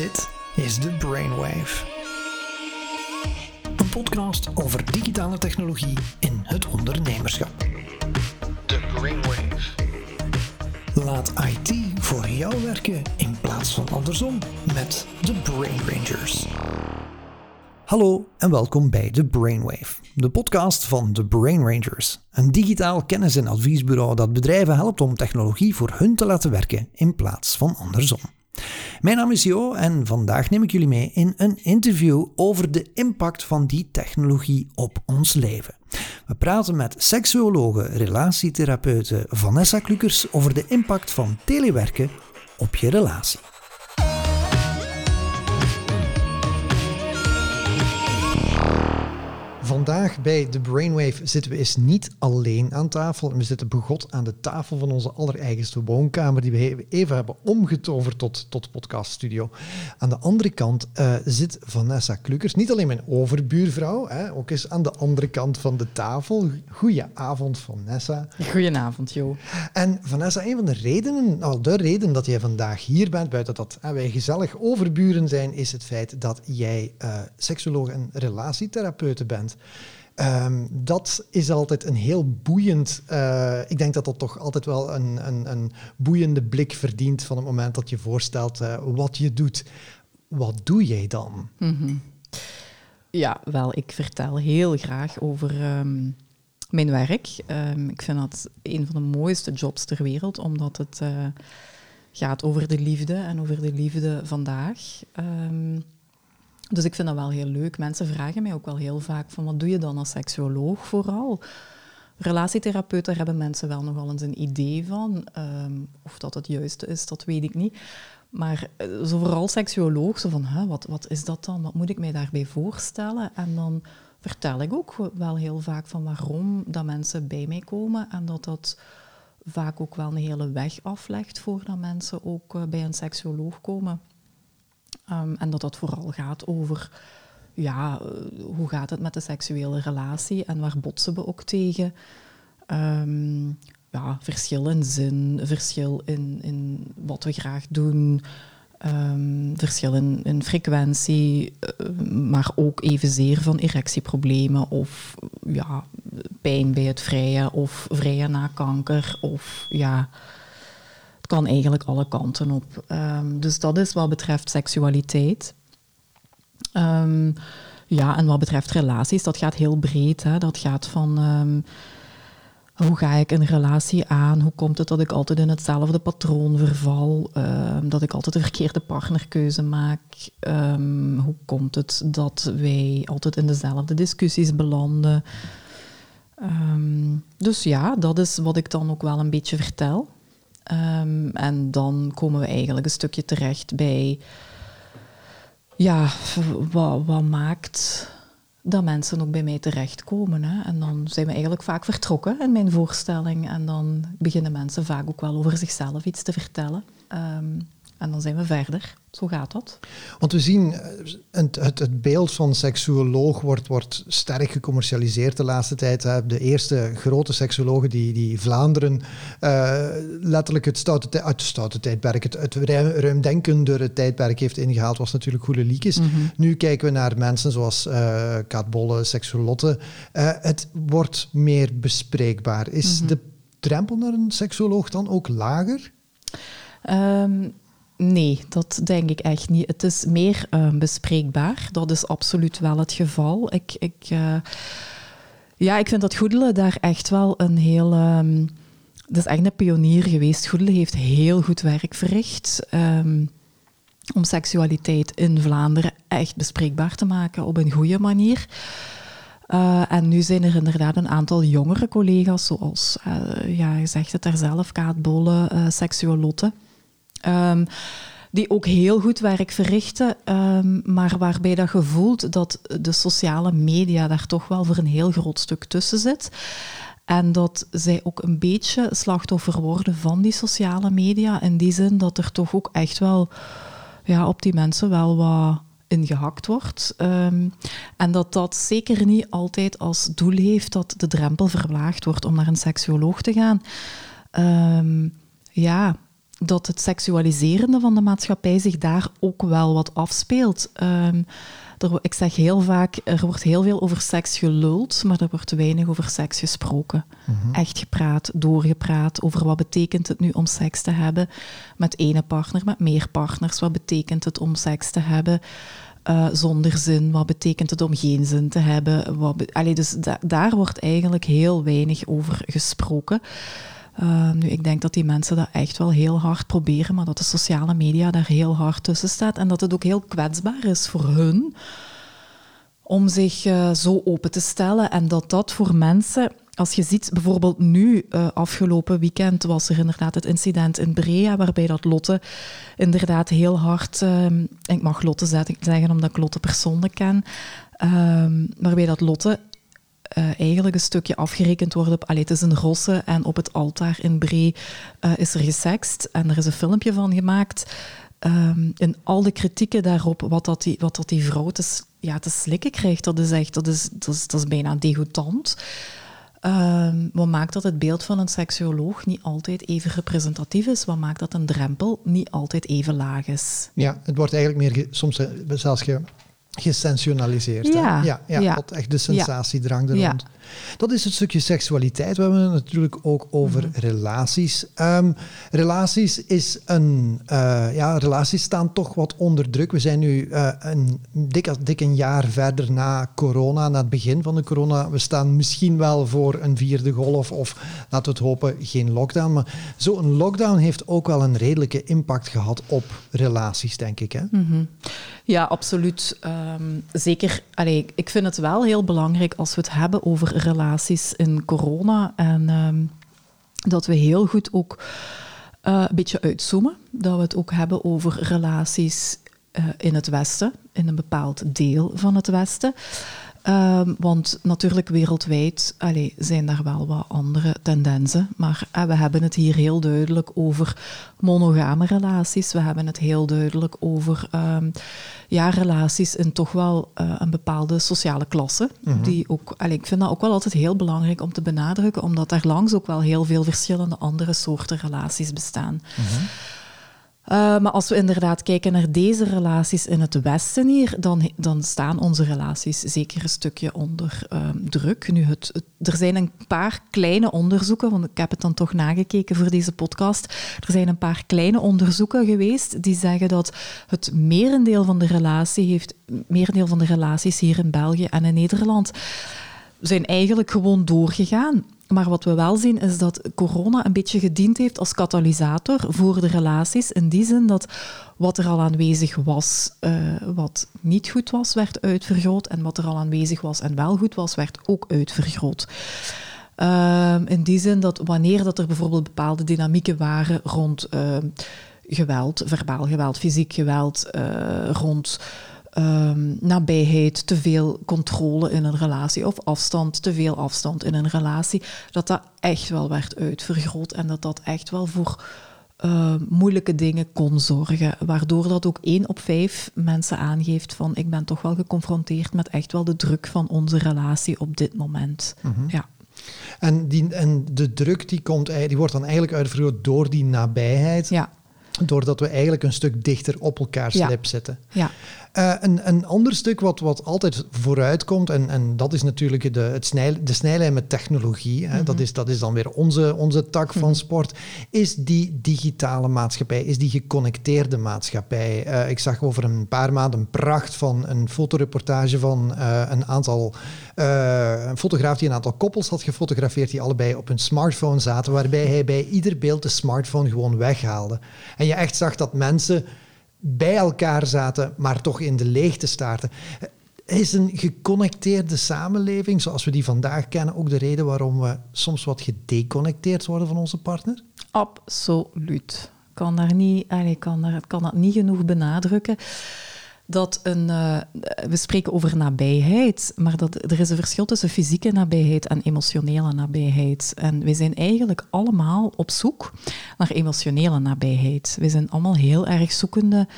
Dit is de Brainwave. Een podcast over digitale technologie in het ondernemerschap. De Brainwave. Laat IT voor jou werken in plaats van andersom met de Brain Rangers. Hallo en welkom bij The Brainwave, de podcast van The Brain Rangers, een digitaal kennis- en adviesbureau dat bedrijven helpt om technologie voor hun te laten werken in plaats van andersom. Mijn naam is Jo en vandaag neem ik jullie mee in een interview over de impact van die technologie op ons leven. We praten met seksuologe, relatietherapeute Vanessa Klukers over de impact van telewerken op je relatie. Vandaag bij de Brainwave zitten we eens niet alleen aan tafel. We zitten begot aan de tafel van onze allereigenste woonkamer, die we even hebben omgetoverd tot, tot podcaststudio. Aan de andere kant uh, zit Vanessa Klukers, niet alleen mijn overbuurvrouw, hè, ook eens aan de andere kant van de tafel. Goedenavond, Vanessa. Goedenavond, Jo. En Vanessa, een van de redenen, nou de reden dat jij vandaag hier bent, buiten dat hè, wij gezellig overburen zijn, is het feit dat jij uh, seksoloog en relatietherapeute bent. Um, dat is altijd een heel boeiend. Uh, ik denk dat dat toch altijd wel een, een, een, boeiende blik verdient van het moment dat je voorstelt uh, wat je doet. Wat doe jij dan? -hmm. Ja, wel, ik vertel heel graag over um, mijn werk. Um, ik vind dat een van de mooiste jobs ter wereld, omdat het uh, gaat over de liefde en over de liefde vandaag. Dus ik vind dat wel heel leuk. Mensen vragen mij ook wel heel vaak van wat doe je dan als seksuoloog vooral? Relatietherapeut, daar hebben mensen wel nogal eens een idee van. Um, of dat het juiste is, dat weet ik niet. Maar zo vooral seksuoloog, zo van wat, wat is dat dan? Wat moet ik mij daarbij voorstellen? En dan vertel ik ook wel heel vaak van waarom dat mensen bij mij komen en dat dat vaak ook wel een hele weg aflegt voordat mensen ook uh, bij een seksuoloog komen. Um, en dat dat vooral gaat over, ja, hoe gaat het met de seksuele relatie en waar botsen we ook tegen? Um, ja, verschil in zin, verschil in, in wat we graag doen, um, verschil in, in frequentie, uh, maar ook evenzeer van erectieproblemen of ja, pijn bij het vrijen of vrijen na kanker of ja kan eigenlijk alle kanten op. Um, dus dat is wat betreft seksualiteit. Um, ja, en wat betreft relaties, dat gaat heel breed. Hè. Dat gaat van um, hoe ga ik een relatie aan? Hoe komt het dat ik altijd in hetzelfde patroon verval? dat ik altijd de verkeerde partnerkeuze maak? hoe komt het dat wij altijd in dezelfde discussies belanden? dus ja, dat is wat ik dan ook wel een beetje vertel. Um, en dan komen we eigenlijk een stukje terecht bij, ja, wat, maakt dat mensen ook bij mij terechtkomen. Hè? En dan zijn we eigenlijk vaak vertrokken in mijn voorstelling. En dan beginnen mensen vaak ook wel over zichzelf iets te vertellen. Um, en dan zijn we verder. Zo gaat dat. Want we zien, eh, het, het, het beeld van seksuoloog wordt, wordt sterk gecommercialiseerd de laatste tijd. De eerste grote seksuologen die, die Vlaanderen uh, letterlijk het stoute, uit het stoute tijdperk, het, het ruimdenkendere tijdperk heeft ingehaald, was natuurlijk Goede Liekes. Mm -hmm. Nu kijken we naar mensen zoals uh, Kaat Bolle, seksuolotte. Uh, het wordt meer bespreekbaar. Is mm -hmm. de drempel naar een seksuoloog dan ook lager? Um, Nee, dat denk ik echt niet. Het is meer uh, bespreekbaar. Dat is absoluut wel het geval. Ik, ik, uh, ja, ik vind dat Goedele daar echt wel een heel... Um, dat is echt een pionier geweest. Goedele heeft heel goed werk verricht um, om seksualiteit in Vlaanderen echt bespreekbaar te maken op een goede manier. Uh, en nu zijn er inderdaad een aantal jongere collega's, zoals, ja, je zegt het daar zelf, Kaat Bolle, seksuolotte... Um, die ook heel goed werk verrichten, um, maar waarbij dat je voelt dat de sociale media daar toch wel voor een heel groot stuk tussen zit. En dat zij ook een beetje slachtoffer worden van die sociale media. In die zin dat er toch ook echt wel ja, op die mensen wel wat ingehakt wordt. Um, en dat dat zeker niet altijd als doel heeft dat de drempel verlaagd wordt om naar een seksuoloog te gaan. Ja, dat het seksualiserende van de maatschappij zich daar ook wel wat afspeelt. Um, er, ik zeg heel vaak, er wordt heel veel over seks geluld, maar er wordt weinig over seks gesproken. Mhm. Echt gepraat, doorgepraat over wat betekent het nu om seks te hebben met ene partner, met meer partners. Wat betekent het om seks te hebben uh, zonder zin? Wat betekent het om geen zin te hebben? Wat Allee, dus daar wordt eigenlijk heel weinig over gesproken. Uh, nu, ik denk dat die mensen dat echt wel heel hard proberen, maar dat de sociale media daar heel hard tussen staat en dat het ook heel kwetsbaar is voor hun om zich uh, zo open te stellen en dat dat voor mensen als je ziet, bijvoorbeeld nu, uh, afgelopen weekend, was er inderdaad het incident in Brea, waarbij dat Lotte inderdaad heel hard, uh, ik mag Lotte zeggen omdat ik Lotte persoonlijk ken, uh, waarbij dat Lotte uh, eigenlijk een stukje afgerekend wordt op, allee, het is een rosse en op het altaar in Bree uh, is er gesext en er is een filmpje van gemaakt. Um, en al de kritieken daarop, wat dat die, wat dat die vrouw te, ja, te slikken krijgt, dat is echt, dat is, dat is, bijna degoutant. Um, wat maakt dat het beeld van een seksuoloog niet altijd even representatief is? Wat maakt dat een drempel niet altijd even laag is? Ja, het wordt eigenlijk meer, soms eh, zelfs ge, gesensationaliseerd. Ja, ja, ja, ja. echt de sensatiedrang er rond. Dat is het stukje seksualiteit. We hebben het natuurlijk ook over mhm. relaties. Um, relaties is een, uh, ja, relaties staan toch wat onder druk. We zijn nu uh, een dik, dik een jaar verder na corona, na het begin van de corona. We staan misschien wel voor een vierde golf of laten we het hopen geen lockdown. Maar zo'n lockdown heeft ook wel een redelijke impact gehad op relaties, denk ik. Hè? Mm Ja, absoluut. Um, zeker. Allee, ik vind het wel heel belangrijk als we het hebben over relaties in corona. En ehm, dat we heel goed ook uh, een beetje uitzoomen. Dat we het ook hebben over relaties uh, in het Westen, in een bepaald deel van het Westen. Um, want natuurlijk wereldwijd allez, zijn daar wel wat andere tendensen. Maar uh, we hebben het hier heel duidelijk over monogame relaties. We hebben het heel duidelijk over um, ja, relaties in toch wel uh, een bepaalde sociale klasse. Mm -hmm. die ook, allez, ik vind dat ook wel altijd heel belangrijk om te benadrukken, omdat er langs ook wel heel veel verschillende andere soorten relaties bestaan. Mm -hmm. Uh, maar als we inderdaad kijken naar deze relaties in het Westen hier, dan, dan staan onze relaties zeker een stukje onder uh, druk. Nu, het, er zijn een paar kleine onderzoeken, want ik heb het dan toch nagekeken voor deze podcast. Er zijn een paar kleine onderzoeken geweest die zeggen dat het merendeel van de, relatie heeft, merendeel van de relaties hier in België en in Nederland zijn eigenlijk gewoon doorgegaan. Maar wat we wel zien is dat corona een beetje gediend heeft als katalysator voor de relaties. In die zin dat wat er al aanwezig was, uh, wat niet goed was, werd uitvergroot. En wat er al aanwezig was en wel goed was, werd ook uitvergroot. Uh, in die zin dat wanneer dat er bijvoorbeeld bepaalde dynamieken waren rond uh, geweld, verbaal geweld, fysiek geweld, uh, rond um, nabijheid, te veel controle in een relatie of afstand, te veel afstand in een relatie, dat dat echt wel werd uitvergroot en dat dat echt wel voor uh, moeilijke dingen kon zorgen. Waardoor dat ook één op vijf mensen aangeeft van ik ben toch wel geconfronteerd met echt wel de druk van onze relatie op dit moment. Mm -hmm. Ja. En, die, en de druk die, komt, die wordt dan eigenlijk uitvergroot door die nabijheid. Ja. Doordat we eigenlijk een stuk dichter op elkaar slip ja. zitten. Ja. Uh, een, een ander stuk wat, wat altijd vooruit komt, en, en dat is natuurlijk de, het snij, de snijlijn met technologie, hè, mm -hmm. dat, is, dat is dan weer onze, onze tak van mhm. sport, is die digitale maatschappij, is die geconnecteerde maatschappij. Uh, ik zag over een paar maanden een pracht van een fotoreportage van uh, een aantal, een fotograaf die een aantal koppels had gefotografeerd die allebei op hun smartphone zaten, waarbij hij bij ieder beeld de smartphone gewoon weghaalde. En je echt zag dat mensen bij elkaar zaten, maar toch in de leegte staarten. Is een geconnecteerde samenleving, zoals we die vandaag kennen, ook de reden waarom we soms wat gedeconnecteerd worden van onze partner? Absoluut. Kan daar niet, kan, daar, kan dat niet genoeg benadrukken dat een, uh, we spreken over nabijheid, maar dat, er is een verschil tussen fysieke nabijheid en emotionele nabijheid. En we zijn eigenlijk allemaal op zoek naar emotionele nabijheid. We zijn allemaal heel erg zoekende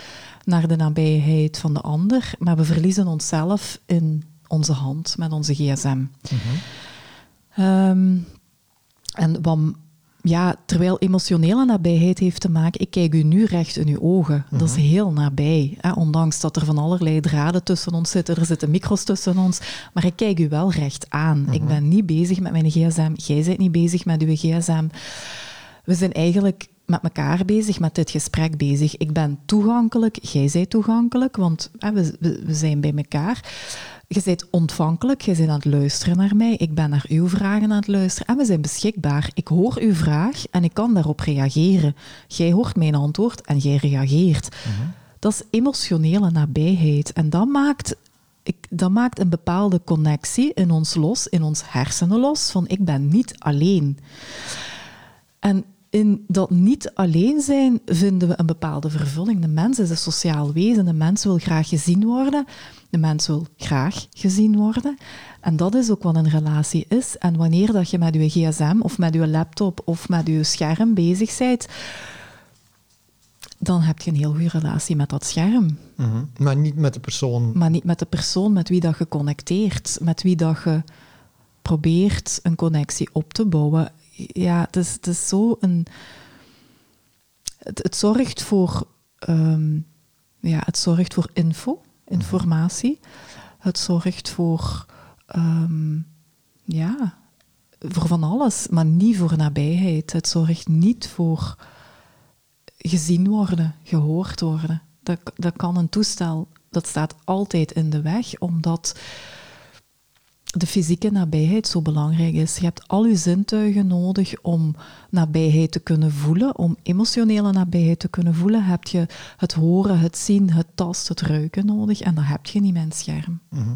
naar de nabijheid van de ander, maar we verliezen onszelf in onze hand met onze gsm. Mm -hmm. um, en wat ja, terwijl emotionele nabijheid heeft te maken, ik kijk u nu recht in uw ogen. Dat is mhm. heel nabij. Hè? Ondanks dat er van allerlei draden tussen ons zitten, er zitten micro's tussen ons, maar ik kijk u wel recht aan. Ik mhm. ben niet bezig met mijn gsm, jij bent niet bezig met uw gsm. We zijn eigenlijk met elkaar bezig, met dit gesprek bezig. Ik ben toegankelijk, jij bent toegankelijk, want hè, we, we, we zijn bij elkaar je bent ontvankelijk, je bent aan het luisteren naar mij, ik ben naar uw vragen aan het luisteren en we zijn beschikbaar. Ik hoor uw vraag en ik kan daarop reageren. Jij hoort mijn antwoord en jij reageert. Mhm. Dat is emotionele nabijheid en dat maakt, ik, dat maakt een bepaalde connectie in ons los, in ons hersenen los, van ik ben niet alleen. En in dat niet alleen zijn vinden we een bepaalde vervulling. De mens is een sociaal wezen. De mens wil graag gezien worden. De mens wil graag gezien worden. En dat is ook wat een relatie is. En wanneer dat je met je gsm of met je laptop of met je scherm bezig bent, dan heb je een heel goede relatie met dat scherm. Mhm. Maar niet met de persoon. Maar niet met de persoon met wie dat je connecteert, met wie dat je probeert een connectie op te bouwen ja, het is, het is zo een. Het, het zorgt voor. Ehm, ja, het zorgt voor info, informatie. Het zorgt voor. Ehm, ja, voor van alles, maar niet voor nabijheid. Het zorgt niet voor gezien worden, gehoord worden. Dat, dat kan een toestel, dat staat altijd in de weg, omdat de fysieke nabijheid zo belangrijk is. Je hebt al je zintuigen nodig om nabijheid te kunnen voelen. Om emotionele nabijheid te kunnen voelen, heb je het horen, het zien, het tasten, het ruiken nodig. En dat heb je niet een scherm. Mhm.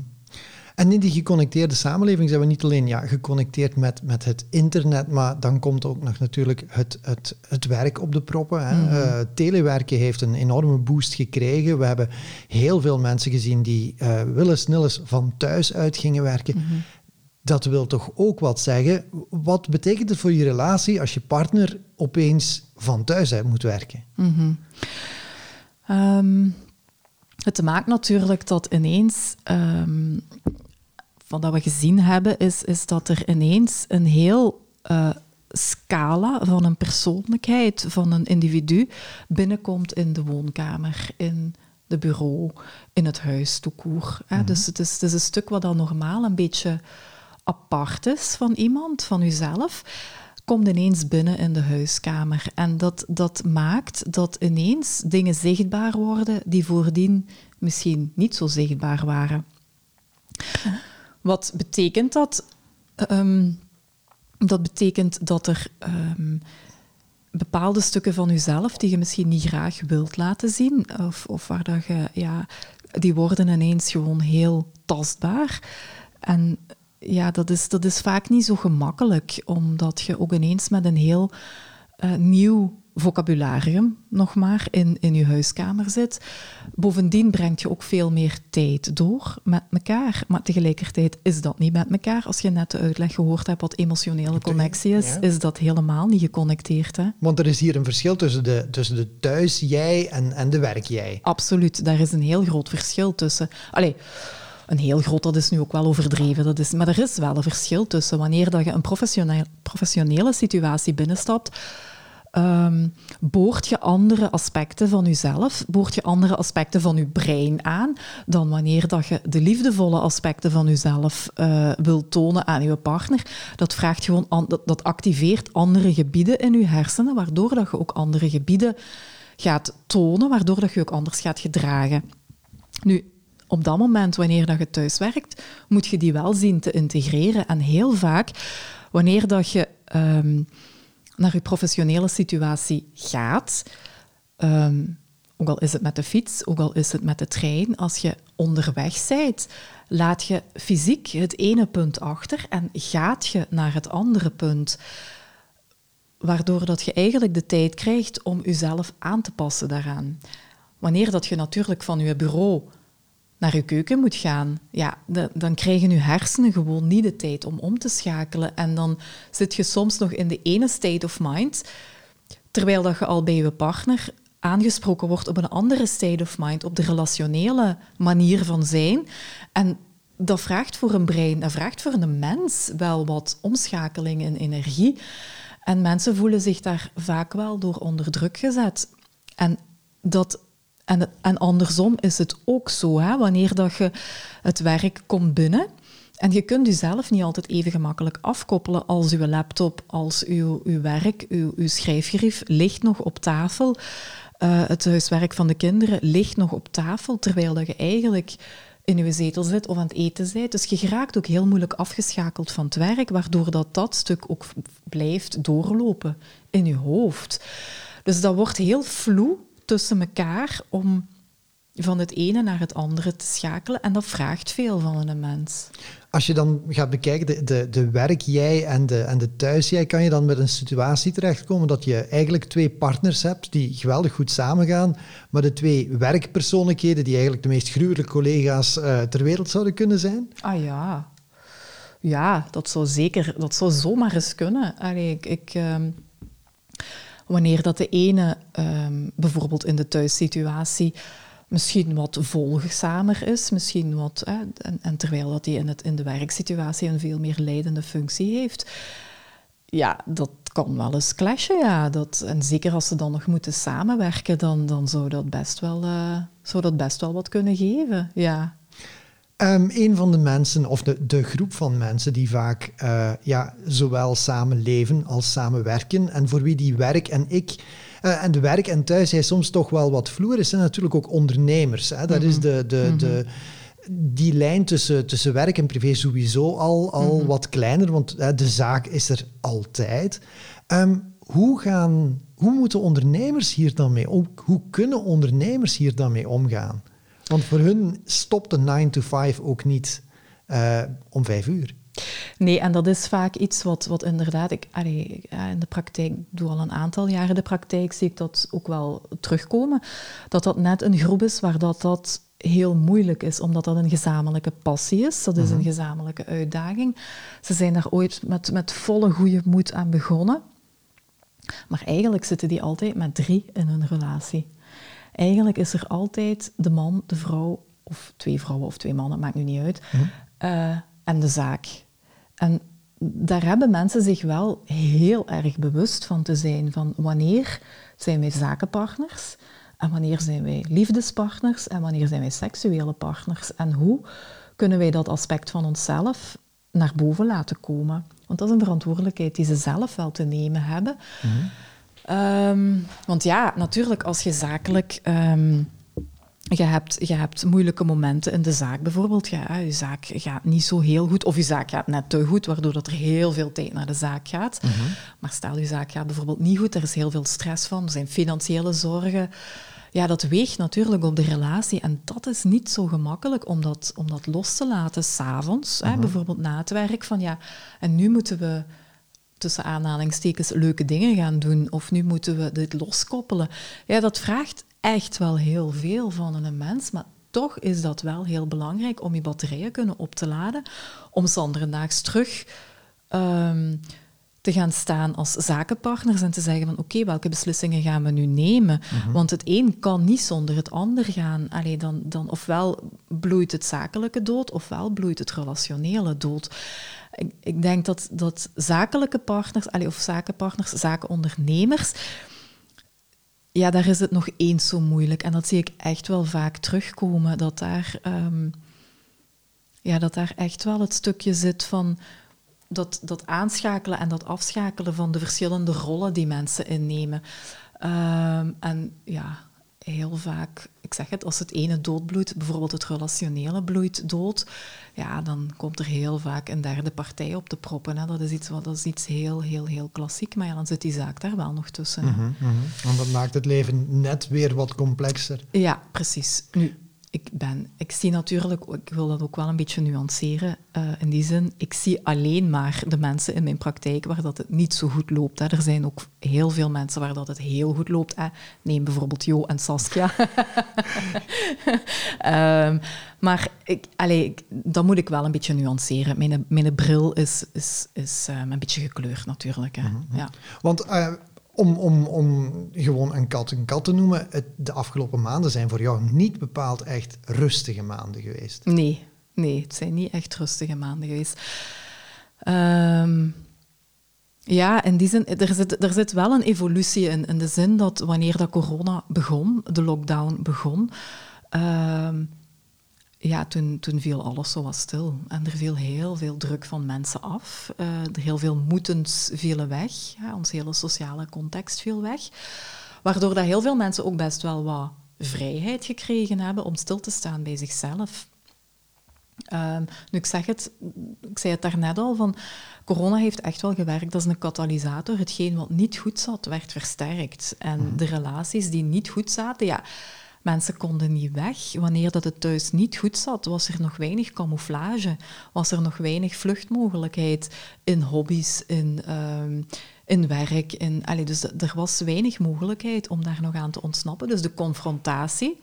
En in die geconnecteerde samenleving zijn we niet alleen ja, geconnecteerd met, met het internet, maar dan komt ook nog natuurlijk het, het, het werk op de proppen. Hè. Mhm. Eh, telewerken heeft een enorme boost gekregen. We hebben heel veel mensen gezien die uh, van thuis uit gingen werken. Mhm. Dat wil toch ook wat zeggen. Wat betekent het voor je relatie als je partner opeens van thuis uit moet werken? Mm het maakt natuurlijk dat ineens um, van dat we gezien hebben, is, is dat er ineens een heel uh, scala van een persoonlijkheid, van een individu, binnenkomt in de woonkamer, in de bureau, in het huis, toekoer. Mm Dus het is, het is een stuk wat dan normaal een beetje apart is van iemand, van uzelf, komt ineens binnen in de huiskamer. En dat, dat maakt dat ineens dingen zichtbaar worden die voordien misschien niet zo zichtbaar waren. Wat betekent dat? Ehm, dat betekent dat er um, bepaalde stukken van jezelf die je misschien niet graag wilt laten zien, of, of waar dat je, ja, die worden ineens gewoon heel tastbaar. En ja, dat is, dat is vaak niet zo gemakkelijk, omdat je ook ineens met een heel uh, nieuw vocabularium nog maar in, in je huiskamer zit. Bovendien brengt je ook veel meer tijd door met elkaar. Maar tegelijkertijd is dat niet met elkaar. Als je net de uitleg gehoord hebt wat emotionele connectie is, is dat helemaal niet geconnecteerd. Hè? Want er is hier een verschil tussen de, tussen de thuis-jij en, en de werk-jij. Absoluut, daar is een heel groot verschil tussen. Allee, een heel groot, dat is nu ook wel overdreven. Dat is, maar er is wel een verschil tussen wanneer dat je een professionele, professionele situatie binnenstapt Um, boort je andere aspecten van jezelf, boort je andere aspecten van je brein aan, dan wanneer dat je de liefdevolle aspecten van jezelf uh, wil tonen aan je partner. Dat, vraagt gewoon dat, dat activeert andere gebieden in je hersenen, waardoor dat je ook andere gebieden gaat tonen, waardoor dat je ook anders gaat gedragen. Nu, op dat moment, wanneer dat je thuis werkt, moet je die wel zien te integreren. En heel vaak, wanneer dat je... Um, naar je professionele situatie gaat, ehm, ook al is het met de fiets, ook al is het met de trein, als je onderweg bent, laat je fysiek het ene punt achter en gaat je naar het andere punt. Waardoor dat je eigenlijk de tijd krijgt om jezelf aan te passen daaraan. Wanneer dat je natuurlijk van je bureau naar je keuken moet gaan, ja, dan krijgen je hersenen gewoon niet de tijd om om te schakelen. En dan zit je soms nog in de ene state of mind, terwijl dat je al bij je partner aangesproken wordt op een andere state of mind, op de relationele manier van zijn. En dat vraagt voor een brein, dat vraagt voor een mens wel wat omschakeling in energie. En mensen voelen zich daar vaak wel door onder druk gezet. En, dat, en, en andersom is het ook zo. Hè? Wanneer dat je het werk komt binnen en je kunt jezelf niet altijd even gemakkelijk afkoppelen als uw laptop, als uw, uw werk, uw, uw schrijfgerief ligt nog op tafel. Uh, het huiswerk van de kinderen ligt nog op tafel, terwijl dat je eigenlijk in je zetel zit of aan het eten bent. Dus je geraakt ook heel moeilijk afgeschakeld van het werk, waardoor dat, dat stuk ook blijft doorlopen in je hoofd. Dus dat wordt heel vloe tussen elkaar om van het ene naar het andere te schakelen. En dat vraagt veel van een mens. Als je dan gaat bekijken, de, de, de werk jij en de, en de thuis jij, kan je dan met een situatie terechtkomen dat je eigenlijk twee partners hebt die geweldig goed samengaan, maar de twee werkpersoonlijkheden die eigenlijk de meest gruwelijke collega's uh, ter wereld zouden kunnen zijn? Ah ja. Ja, dat zou zeker, dat zou zomaar eens kunnen. Allee, ik... ik um wanneer dat de ene um, bijvoorbeeld in de thuissituatie misschien wat volgzamer is, misschien wat, en, en, terwijl dat hij in, het, in de werksituatie een veel meer leidende functie heeft. Ja, dat kan wel eens clashen, ja. Dat, en zeker als ze dan nog moeten samenwerken, dan, dan zou, dat best wel, uh, zou dat best wel wat kunnen geven, ja. Um, een van de mensen, of de, de groep van mensen die vaak uh, ja, zowel samenleven als samenwerken en voor wie die werk en ik uh, en de werk en thuis hij soms toch wel wat vloer is, zijn natuurlijk ook ondernemers. Hè? Dat is mhm. de, de, mm de, die lijn tussen, tussen werk en privé sowieso al, al mm wat kleiner, want uh, de zaak is er altijd. Um, hoe, gaan, hoe moeten ondernemers hier dan mee om? Hoe kunnen ondernemers hier dan mee omgaan? Want voor hun stopt de 9 to 5 ook niet uh, om vijf uur. Nee, en dat is vaak iets wat, wat inderdaad, ik, allee, in de praktijk, doe al een aantal jaren de praktijk, zie ik dat ook wel terugkomen. Dat dat net een groep is waar dat, dat heel moeilijk is, omdat dat een gezamenlijke passie is. Dat is een mhm. gezamenlijke uitdaging. Ze zijn daar ooit met, met volle goede moed aan begonnen. Maar eigenlijk zitten die altijd met drie in hun relatie. Eigenlijk is er altijd de man, de vrouw, of twee vrouwen of twee mannen, maakt nu niet uit, mhm. uh, en de zaak. En daar hebben mensen zich wel heel erg bewust van te zijn. Van wanneer zijn wij zakenpartners en wanneer zijn wij liefdespartners en wanneer zijn wij seksuele partners. En hoe kunnen wij dat aspect van onszelf naar boven laten komen. Want dat is een verantwoordelijkheid die ze zelf wel te nemen hebben. Mhm. Ehm, want ja, natuurlijk, als je zakelijk ehm, je hebt, je hebt moeilijke momenten in de zaak. Bijvoorbeeld, ja, je zaak gaat niet zo heel goed, of je zaak gaat net te goed, waardoor dat er heel veel tijd naar de zaak gaat. Mhm. Maar stel, je zaak gaat bijvoorbeeld niet goed, er is heel veel stress van, er zijn financiële zorgen. Ja, dat weegt natuurlijk op de relatie. En dat is niet zo gemakkelijk om dat, om dat los te laten s'avonds. Mm Bijvoorbeeld na het werk. Van ja, en nu moeten we tussen aanhalingstekens leuke dingen gaan doen. Of nu moeten we dit loskoppelen. Ja, dat vraagt echt wel heel veel van een mens, maar toch is dat wel heel belangrijk om je batterijen kunnen op te laden, om zanderdaags terug um, te gaan staan als zakenpartners en te zeggen van oké, welke beslissingen gaan we nu nemen? Mhm. Want het een kan niet zonder het ander gaan. Allee, dan, dan ofwel bloeit het zakelijke dood, ofwel bloeit het relationele dood. Ik, ik denk dat, dat zakelijke partners, allee, of zakenpartners, zakenondernemers, ja, daar is het nog eens zo moeilijk. En dat zie ik echt wel vaak terugkomen, dat daar, ehm, ja, dat daar echt wel het stukje zit van dat, dat aanschakelen en dat afschakelen van de verschillende rollen die mensen innemen. Um, en ja, heel vaak, ik zeg het, als het ene doodbloeit, bijvoorbeeld het relationele bloeit dood, ja, dan komt er heel vaak een derde partij op te proppen. Hè. Dat, is iets, wat, dat is iets heel, heel, heel klassiek, maar ja, dan zit die zaak daar wel nog tussen. Mm -hmm, Want dat maakt het leven net weer wat complexer. Ja, precies. Nu, ik, ben, ik zie natuurlijk, ik wil dat ook wel een beetje nuanceren uh, in die zin, ik zie alleen maar de mensen in mijn praktijk waar dat het niet zo goed loopt. Hè. Er zijn ook heel veel mensen waar dat het heel goed loopt. Hè. Neem bijvoorbeeld Jo en Saskia. um, maar ik, dat moet ik wel een beetje nuanceren. Mijn, mijn bril is, is, is um, een beetje gekleurd natuurlijk. Hè. Mm -hmm. ja. Want... Uh, om, om, om gewoon een kat een kat te noemen, het, de afgelopen maanden zijn voor jou niet bepaald echt rustige maanden geweest. Nee, nee, het zijn niet echt rustige maanden geweest. Um, Ja, in die zin, er zit, er zit wel een evolutie in. In de zin dat wanneer dat corona begon, de lockdown begon, ehm, ja, toen, toen viel alles zo wat stil. En er viel heel veel druk van mensen af. Uh, er heel veel moetens vielen weg. Ja, ons hele sociale context viel weg. Waardoor dat heel veel mensen ook best wel wat vrijheid gekregen hebben om stil te staan bij zichzelf. Um, nu, ik zeg het, ik zei het daarnet al, van corona heeft echt wel gewerkt als een katalysator. Hetgeen wat niet goed zat, werd versterkt. En mhm. de relaties die niet goed zaten, ja, mensen konden niet weg. Wanneer dat het thuis niet goed zat, was er nog weinig camouflage, was er nog weinig vluchtmogelijkheid in hobby's, in, um, in werk. In, allee, dus er was weinig mogelijkheid om daar nog aan te ontsnappen. Dus de confrontatie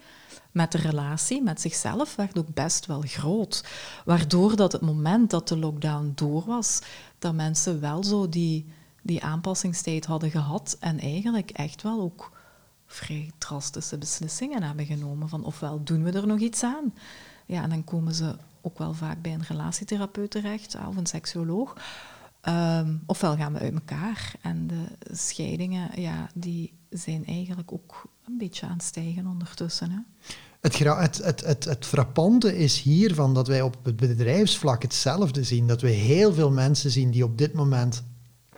met de relatie met zichzelf werd ook best wel groot. Waardoor dat het moment dat de lockdown door was, dat mensen wel zo die, die aanpassingstijd hadden gehad en eigenlijk echt wel ook vrij drastische beslissingen hebben genomen. Van ofwel doen we er nog iets aan, ja, en dan komen ze ook wel vaak bij een relatietherapeut terecht of een seksuoloog. Um, ofwel gaan we uit elkaar. En de scheidingen, ja, die zijn eigenlijk ook een beetje aan het stijgen ondertussen. Hè. Het, het, het, het, het frappante is hiervan dat wij op het bedrijfsvlak hetzelfde zien. Dat we heel veel mensen zien die op dit moment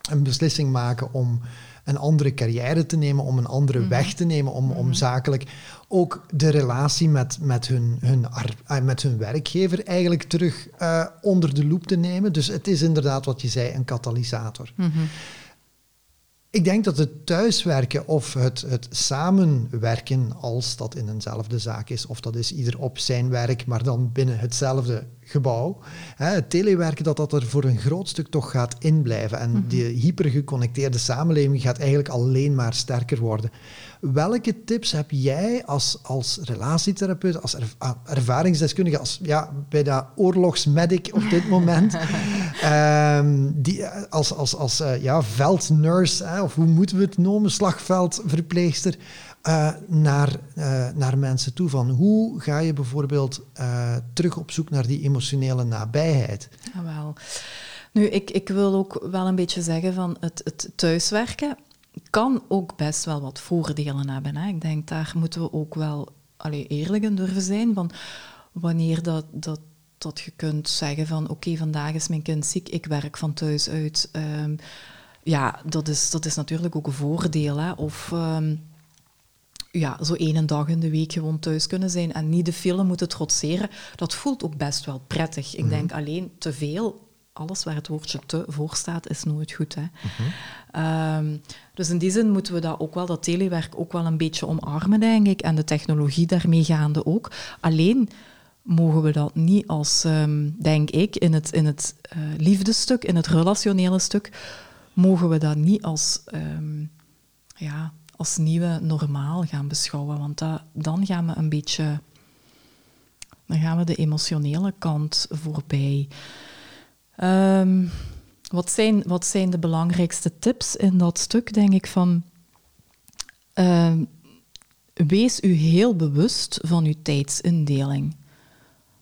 een beslissing maken om een andere carrière te nemen, om een andere mhm. weg te nemen, om, om mhm. zakelijk ook de relatie met, met, hun, hun, uh, met hun werkgever eigenlijk terug uh, onder de loep te nemen. Dus het is inderdaad wat je zei, een katalysator. Mm ik denk dat het thuiswerken of het, het samenwerken, als dat in eenzelfde zaak is, of dat is ieder op zijn werk, maar dan binnen hetzelfde gebouw, hè, het telewerken, dat dat er voor een groot stuk toch gaat inblijven. En mm die hypergeconnecteerde samenleving gaat eigenlijk alleen maar sterker worden. Welke tips heb jij als, als relatietherapeut, als ah, ervaringsdeskundige, als, ja, bij dat oorlogsmedic op dit moment, um, die, als, als, als uh, ja, veldnurse, of hoe moeten we het noemen, slagveldverpleegster, uh, naar, uh, naar mensen toe. Van hoe ga je bijvoorbeeld terug op zoek naar die emotionele nabijheid? Wel. Nu, ik, ik wil ook wel een beetje zeggen van het, het thuiswerken kan ook best wel wat voordelen hebben. Hè. Ik denk, daar moeten we ook wel allee, eerlijk in durven zijn. Van wanneer dat, dat, dat je kunt zeggen van oké, vandaag is mijn kind ziek, ik werk van thuis uit. Um, ja, dat is, dat is natuurlijk ook een voordeel. Hè. Of um, ja, zo één dag in de week gewoon thuis kunnen zijn en niet de film moeten trotseren. Dat voelt ook best wel prettig. Ik mhm. denk alleen te veel alles waar het woordje te voor staat, is nooit goed. Hè. Mhm. Ehm, dus in die zin moeten we dat ook wel, dat telewerk ook wel een beetje omarmen, denk ik. En de technologie daarmee gaande ook. Alleen mogen we dat niet als, ehm, denk ik, in het, in het uh, liefdestuk, in het relationele stuk, mogen we dat niet als, ehm, ja, als nieuwe normaal gaan beschouwen. Want dat, dan gaan we een beetje... Dan gaan we de emotionele kant voorbij. Um, wat, zijn, wat zijn de belangrijkste tips in dat stuk, denk ik, van... Uh, wees u heel bewust van uw tijdsindeling.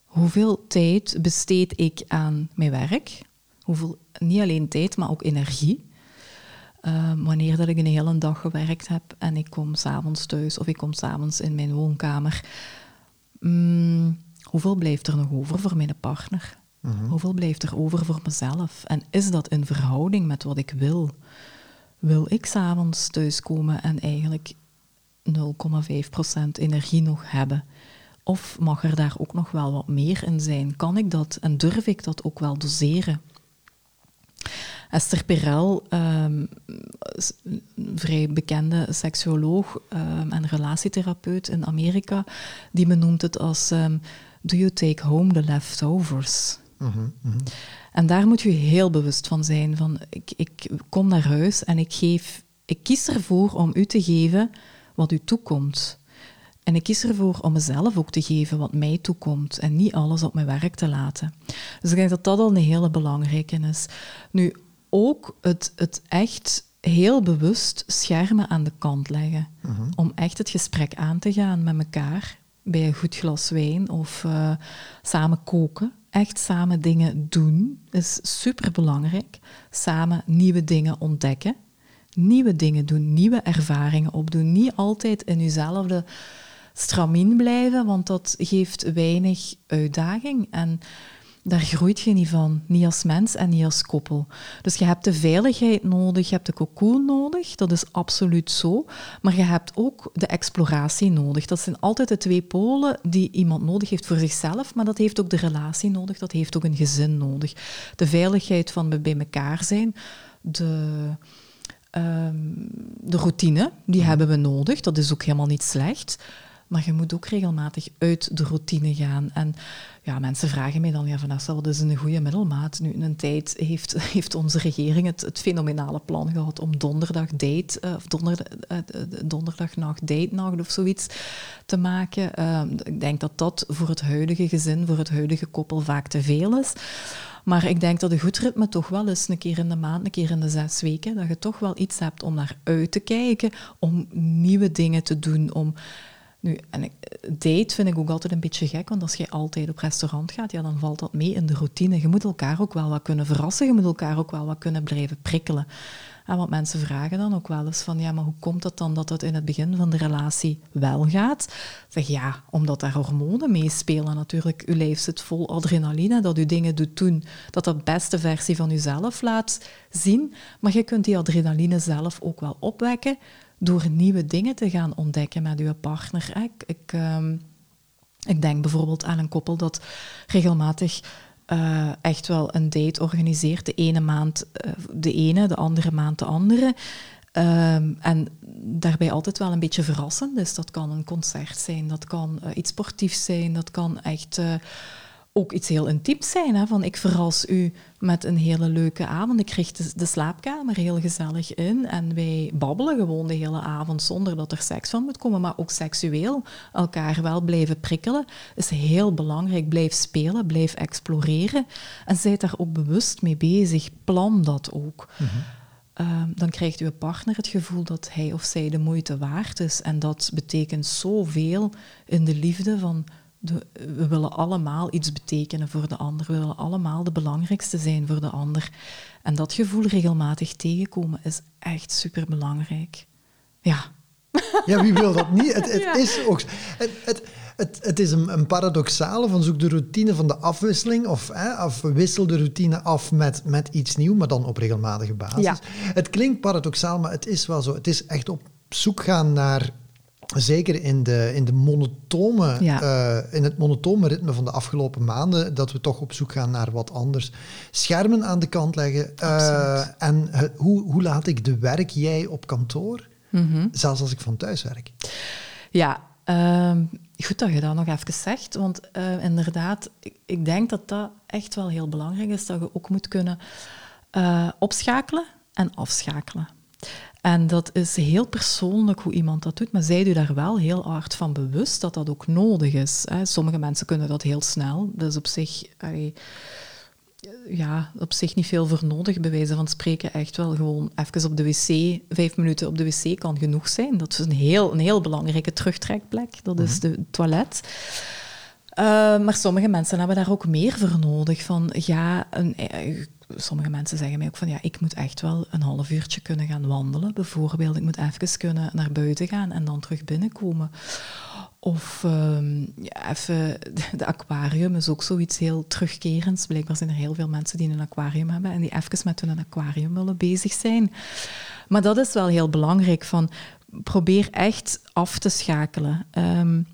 Hoeveel tijd besteed ik aan mijn werk? Hoeveel, niet alleen tijd, maar ook energie. Uh, wanneer dat ik een hele dag gewerkt heb en ik kom s'avonds thuis of ik kom s'avonds in mijn woonkamer, um, hoeveel blijft er nog over voor mijn partner? Mhm. Hoeveel blijft er over voor mezelf? En is dat in verhouding met wat ik wil? Wil ik s'avonds thuiskomen en eigenlijk 0,5% energie nog hebben? Of mag er daar ook nog wel wat meer in zijn? Kan ik dat en durf ik dat ook wel doseren? Esther Perel, um, een vrij bekende seksuoloog um, en relatietherapeut in Amerika, die benoemt het als um, Do you take home the leftovers? En daar moet je heel bewust van zijn. Van, ik, ik kom naar huis en ik, geef, ik kies ervoor om u te geven wat u toekomt. En ik kies ervoor om mezelf ook te geven wat mij toekomt en niet alles op mijn werk te laten. Dus ik denk dat dat al een hele belangrijke is. Nu, ook het, het echt heel bewust schermen aan de kant leggen. Mhm. Om echt het gesprek aan te gaan met elkaar bij een goed glas wijn of uh, samen koken echt samen dingen doen is super belangrijk. Samen nieuwe dingen ontdekken, nieuwe dingen doen, nieuwe ervaringen opdoen. Niet altijd in jezelfde stramien blijven, want dat geeft weinig uitdaging. En daar groeit je niet van, niet als mens en niet als koppel. Dus je hebt de veiligheid nodig, je hebt de cocoon nodig, dat is absoluut zo. Maar je hebt ook de exploratie nodig. Dat zijn altijd de twee polen die iemand nodig heeft voor zichzelf, maar dat heeft ook de relatie nodig, dat heeft ook een gezin nodig. De veiligheid van bij elkaar zijn, de, ehm, de routine, die hebben we nodig, dat is ook helemaal niet slecht. Maar je moet ook regelmatig uit de routine gaan. En ja, mensen vragen mij dan, ja, Vanessa, wat is een goede middelmaat? Nu, in een tijd heeft, heeft onze regering het, het fenomenale plan gehad om donderdag date, uh, of donder, uh, donderdagnacht date of zoiets te maken. Uh, ik denk dat dat voor het huidige gezin, voor het huidige koppel vaak te veel is. Maar ik denk dat een goed ritme toch wel is een keer in de maand, een keer in de zes weken, dat je toch wel iets hebt om naar uit te kijken, om nieuwe dingen te doen, om nu, en date vind ik ook altijd een beetje gek, want als je altijd op restaurant gaat, ja, dan valt dat mee in de routine. Je moet elkaar ook wel wat kunnen verrassen, je moet elkaar ook wel wat kunnen blijven prikkelen. En wat mensen vragen dan ook wel eens van, ja, maar hoe komt het dan dat het in het begin van de relatie wel gaat? Zeg ja, omdat daar hormonen meespelen natuurlijk. Uw lijf zit vol adrenaline, dat u dingen doet doen, dat dat beste versie van uzelf laat zien. Maar je kunt die adrenaline zelf ook wel opwekken door nieuwe dingen te gaan ontdekken met je partner. Ik, ik, ehm, ik denk bijvoorbeeld aan een koppel dat regelmatig uh, echt wel een date organiseert. De ene maand uh, de ene, de andere maand de andere. Um, en daarbij altijd wel een beetje verrassend. Dus dat kan een concert zijn, dat kan uh, iets sportiefs zijn, dat kan echt ook iets heel intiems zijn. Hè? Van ik verras u met een hele leuke avond. Ik richt de, slaapkamer heel gezellig in en wij babbelen gewoon de hele avond zonder dat er seks van moet komen. Maar ook seksueel elkaar wel blijven prikkelen is heel belangrijk. Blijf spelen, blijf exploreren en zijt daar ook bewust mee bezig. Plan dat ook. Mm dan krijgt uw partner het gevoel dat hij of zij de moeite waard is. En dat betekent zoveel in de liefde van we willen allemaal iets betekenen voor de ander. We willen allemaal de belangrijkste zijn voor de ander. En dat gevoel regelmatig tegenkomen is echt superbelangrijk. Ja. Ja, wie wil dat niet? Het, het is ook... Het, het, het, het is een, een paradoxale van zoek de routine van de afwisseling of, hè, of wissel de routine af met, met iets nieuws, maar dan op regelmatige basis. Ja. Het klinkt paradoxaal, maar het is wel zo. Het is echt op zoek gaan naar zeker in, de, in, de monotone, uh, in het monotone ritme van de afgelopen maanden, dat we toch op zoek gaan naar wat anders. Schermen aan de kant leggen. Uh, en hoe, hoe laat ik de werk jij op kantoor, mm zelfs als ik van thuis werk? Ja, uh, goed dat je dat nog even zegt. Want uh, inderdaad, ik, ik, denk dat dat echt wel heel belangrijk is, dat je ook moet kunnen opschakelen en afschakelen. En dat is heel persoonlijk hoe iemand dat doet, maar zij u daar wel heel hard van bewust dat dat ook nodig is. Sommige mensen kunnen dat heel snel, dus op zich, ja, op zich niet veel voor nodig, bewijzen van spreken. Echt wel gewoon even op de wc, vijf minuten op de wc kan genoeg zijn. Dat is een heel, een heel belangrijke terugtrekplek, dat is mhm. de toilet. Uh, maar sommige mensen hebben daar ook meer voor nodig. Van ja, een, eh, sommige mensen zeggen mij ook van ja, ik moet echt wel een half uurtje kunnen gaan wandelen. Bijvoorbeeld, ik moet even kunnen naar buiten gaan en dan terug binnenkomen. Of um, ja, even, de aquarium is ook zoiets heel terugkerends. Blijkbaar zijn er heel veel mensen die een aquarium hebben en die even met hun aquarium willen bezig zijn. Maar dat is wel heel belangrijk. Van, probeer echt af te schakelen. Um,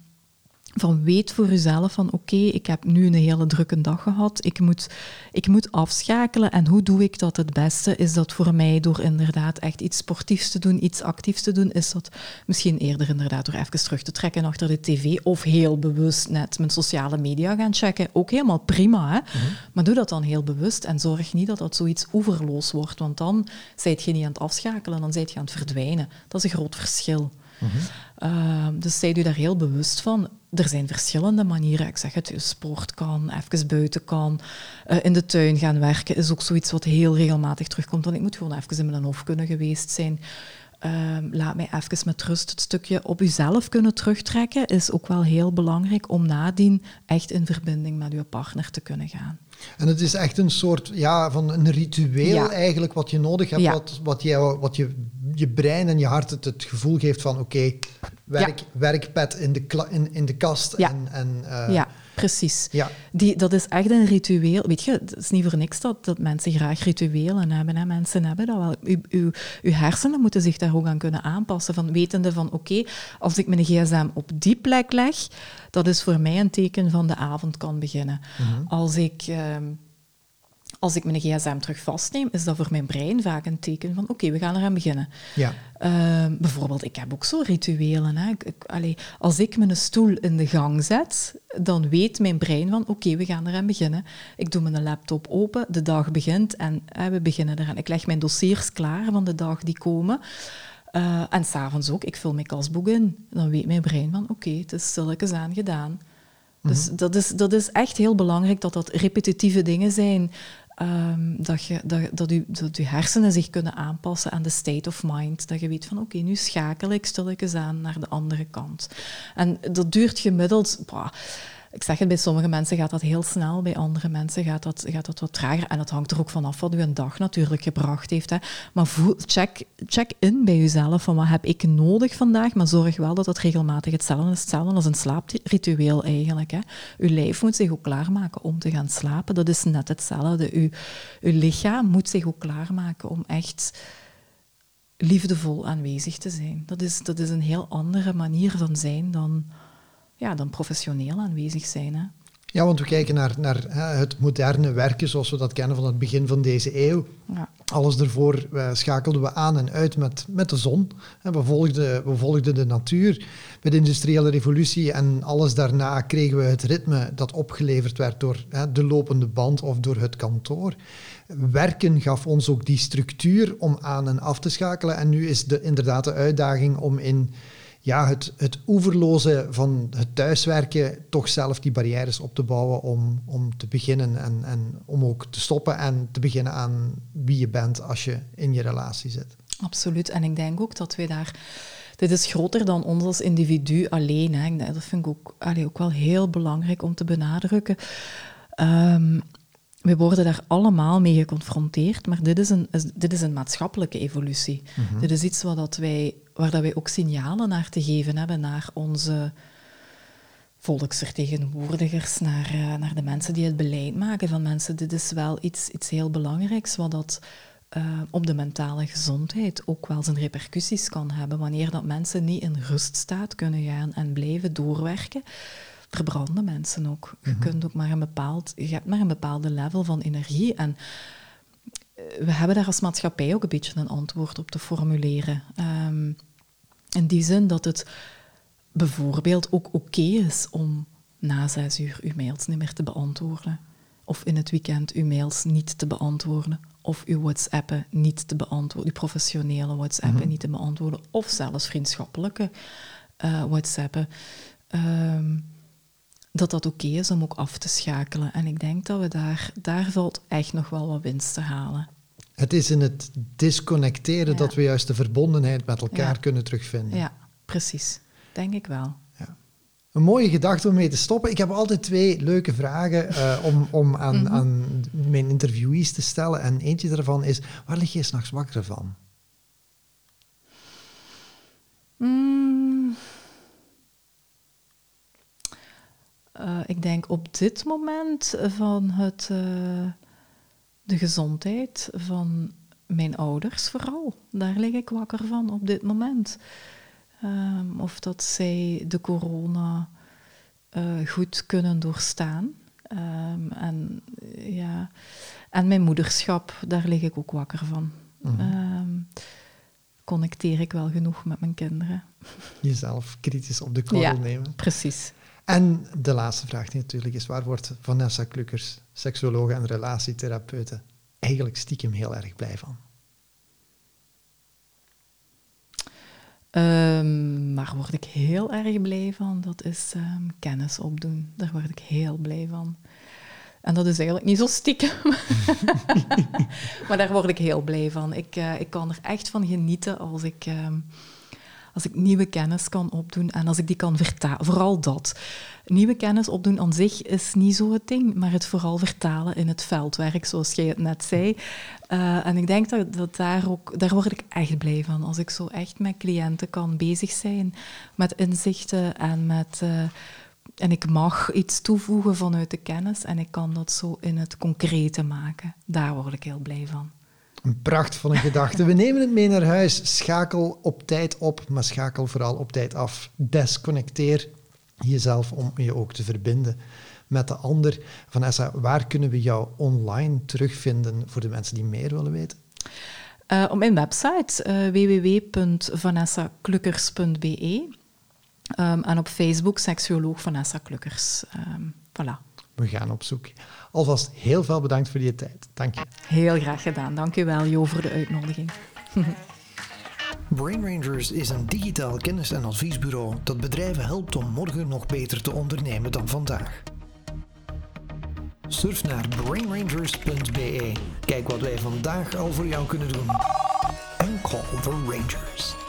van weet voor jezelf van oké, ik heb nu een hele drukke dag gehad, ik moet, ik moet afschakelen en hoe doe ik dat het beste? Is dat voor mij door inderdaad echt iets sportiefs te doen, iets actiefs te doen? Is dat misschien eerder inderdaad door even terug te trekken achter de tv of heel bewust net mijn sociale media gaan checken? Ook helemaal prima, hè? Mhm. maar doe dat dan heel bewust en zorg niet dat dat zoiets oeverloos wordt, want dan zijt je niet aan het afschakelen, dan zijt je aan het verdwijnen. Dat is een groot verschil. Ehm, dus zijt u daar heel bewust van. Er zijn verschillende manieren. Ik zeg het, sport kan, even buiten kan, uh, in de tuin gaan werken is ook zoiets wat heel regelmatig terugkomt. Want ik moet gewoon even in mijn hoofd kunnen geweest zijn. Ehm, laat mij even met rust. Het stukje op uzelf kunnen terugtrekken is ook wel heel belangrijk om nadien echt in verbinding met uw partner te kunnen gaan. En het is echt een soort ja, van een ritueel eigenlijk wat je nodig hebt, wat, wat, jou, wat je, je brein en je hart het, het gevoel geeft van oké, werk, werkpad in de, in, in de kast. En, en, uh, ja, precies. Ja. Die, dat is echt een ritueel. Weet je, het is niet voor niks dat, dat mensen graag rituelen hebben. Hè. Mensen hebben dat wel. U, uw, uw hersenen moeten zich daar ook aan kunnen aanpassen. Van wetende van oké, als ik mijn gsm op die plek leg, dat is voor mij een teken van de avond kan beginnen. Mhm. Als ik... Ehm, als ik mijn gsm terug vastneem, is dat voor mijn brein vaak een teken van oké, we gaan eraan beginnen. Ja. Ehm, bijvoorbeeld, ik heb ook zo rituelen. Hè. Ik, als ik mijn stoel in de gang zet, dan weet mijn brein van oké, we gaan eraan beginnen. Ik doe mijn laptop open, de dag begint en we beginnen eraan. Ik leg mijn dossiers klaar van de dag die komen. Uh, en s'avonds ook, ik vul mijn kasboek in. Dan weet mijn brein van oké, het is stilletjes aan gedaan. Dus mhm. dat, is, dat is echt heel belangrijk dat dat repetitieve dingen zijn. Um, dat, je, dat, dat, u, dat hersenen zich kunnen aanpassen aan de state of mind. Dat je weet van oké, nu schakel ik stilletjes aan naar de andere kant. En dat duurt gemiddeld... Ik zeg het, bij sommige mensen gaat dat heel snel, bij andere mensen gaat dat, gaat dat wat trager. En dat hangt er ook vanaf wat u een dag natuurlijk gebracht heeft. Hè. Maar check, check in bij uzelf van wat heb ik nodig vandaag, maar zorg wel dat het regelmatig hetzelfde is. Hetzelfde als een slaapritueel eigenlijk. Hè. Uw lijf moet zich ook klaarmaken om te gaan slapen. Dat is net hetzelfde. Uw, uw lichaam moet zich ook klaarmaken om echt liefdevol aanwezig te zijn. Dat is, dat is een heel andere manier van zijn dan ja, dan professioneel aanwezig zijn. Hè. Ja, want we kijken naar, naar het moderne werken zoals we dat kennen van het begin van deze eeuw. Ja. Alles ervoor schakelden we aan en uit met, met de zon. We volgden, we volgden de natuur. Met de industriële revolutie en alles daarna kregen we het ritme dat opgeleverd werd door de lopende band of door het kantoor. Werken gaf ons ook die structuur om aan en af te schakelen. En nu is de, inderdaad de uitdaging om in ja, het, het oeverloze van het thuiswerken toch zelf die barrières op te bouwen om, om te beginnen en, en om ook te stoppen en te beginnen aan wie je bent als je in je relatie zit. Absoluut. En ik denk ook dat we daar. Dit is groter dan ons als individu alleen. Hè. Dat vind ik ook, allee, ook wel heel belangrijk om te benadrukken. Um, we worden daar allemaal mee geconfronteerd, maar dit is een, dit is een maatschappelijke evolutie. Mhm. Dit is iets wat dat wij, waar dat wij ook signalen naar te geven hebben naar onze volksvertegenwoordigers, naar, uh, naar de mensen die het beleid maken van mensen. Dit is wel iets, iets heel belangrijks, wat dat uh, op de mentale gezondheid ook wel zijn repercussies kan hebben. Wanneer dat mensen niet in ruststaat kunnen gaan en blijven doorwerken, verbranden mensen ook. Je, mhm. kunt ook maar een bepaald, je hebt maar een bepaalde level van energie. En eh, we hebben daar als maatschappij ook een beetje een antwoord op te formuleren. Um, in die zin dat het bijvoorbeeld ook oké is om na zes uur uw mails niet meer te beantwoorden. Of in het weekend uw mails niet te beantwoorden. Of uw WhatsAppen niet te beantwoorden. Uw professionele WhatsAppen mhm. niet te beantwoorden. Of zelfs vriendschappelijke uh, WhatsAppen. Um, dat dat oké is om ook af te schakelen. En ik denk dat we daar, daar valt echt nog wel wat winst te halen. Het is in het disconnecteren dat we juist de verbondenheid met elkaar kunnen terugvinden. Ja, precies. Denk ik wel. Ja. Een mooie gedachte om mee te stoppen. Ik heb altijd twee leuke vragen uh, om, om aan, mhm. aan mijn interviewees te stellen. En eentje daarvan is, waar lig je s'nachts wakker van? Mm. Uh, ik denk op dit moment van het, uh, de gezondheid van mijn ouders vooral. Daar lig ik wakker van op dit moment. Um, of dat zij de corona uh, goed kunnen doorstaan. Um, en, ja. en mijn moederschap, daar lig ik ook wakker van. Mm um, connecteer ik wel genoeg met mijn kinderen. Jezelf kritisch op de korrel ja, nemen. Precies. En de laatste vraag natuurlijk is, waar wordt Vanessa Klukkers, seksuologe en relatietherapeute, eigenlijk stiekem heel erg blij van? Um, waar word ik heel erg blij van? Dat is um, kennis opdoen. Daar word ik heel blij van. En dat is eigenlijk niet zo stiekem. maar daar word ik heel blij van. Ik, uh, ik kan er echt van genieten als ik, uh, als ik nieuwe kennis kan opdoen en als ik die kan vertalen. Vooral dat. Nieuwe kennis opdoen aan zich is niet zo het ding, maar het vooral vertalen in het veldwerk, zoals jij het net zei. Uh, en ik denk dat, dat daar ook, daar word ik echt blij van. Als ik zo echt met cliënten kan bezig zijn met inzichten en met en ik mag iets toevoegen vanuit de kennis en ik kan dat zo in het concrete maken. Daar word ik heel blij van. Een pracht van een gedachte. We nemen het mee naar huis. Schakel op tijd op, maar schakel vooral op tijd af. Desconnecteer jezelf om je ook te verbinden met de ander. Vanessa, waar kunnen we jou online terugvinden voor de mensen die meer willen weten? Uh, op mijn website uh, www.vanessaklukkers.be Um, en op Facebook seksuoloog Vanessa Klukkers. Um, voilà. We gaan op zoek. Alvast heel veel bedankt voor je tijd. Dank je. Heel graag gedaan. Dank je wel, Jo, voor de uitnodiging. Brain Rangers is een digitaal kennis- en adviesbureau dat bedrijven helpt om morgen nog beter te ondernemen dan vandaag. Surf naar brainrangers.be. Kijk wat wij vandaag al voor jou kunnen doen. En call the Rangers.